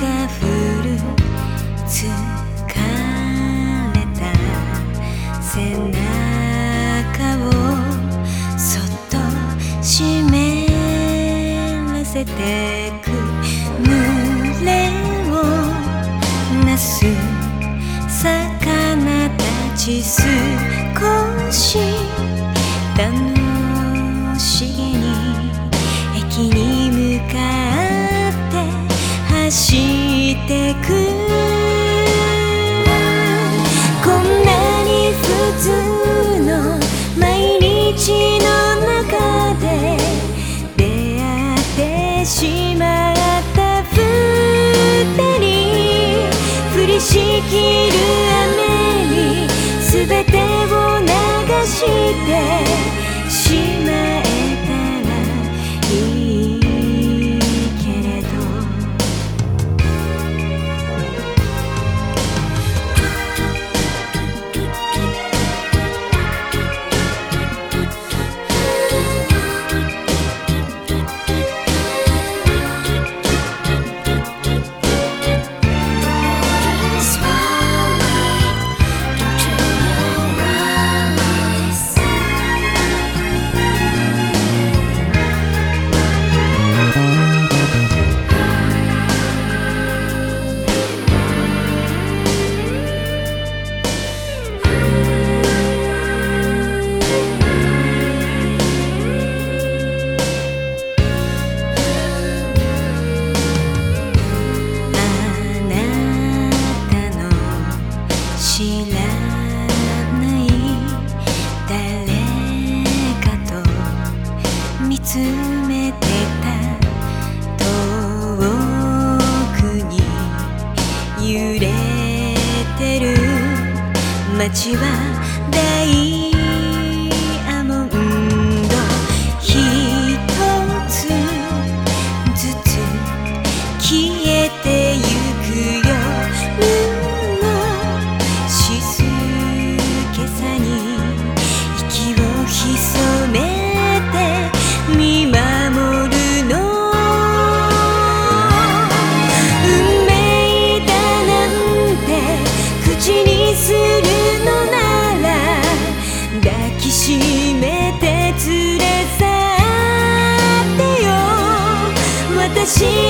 が降る疲れた背中をそっと湿らせてく群れをなす魚たち少しまった二人降りしきる雨に全てを流してと見つめてた。遠くに揺れてる。街はダ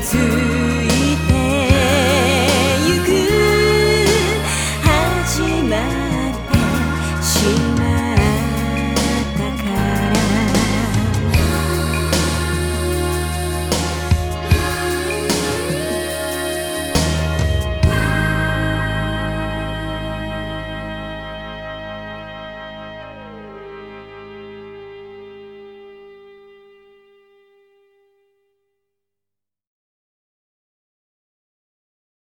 去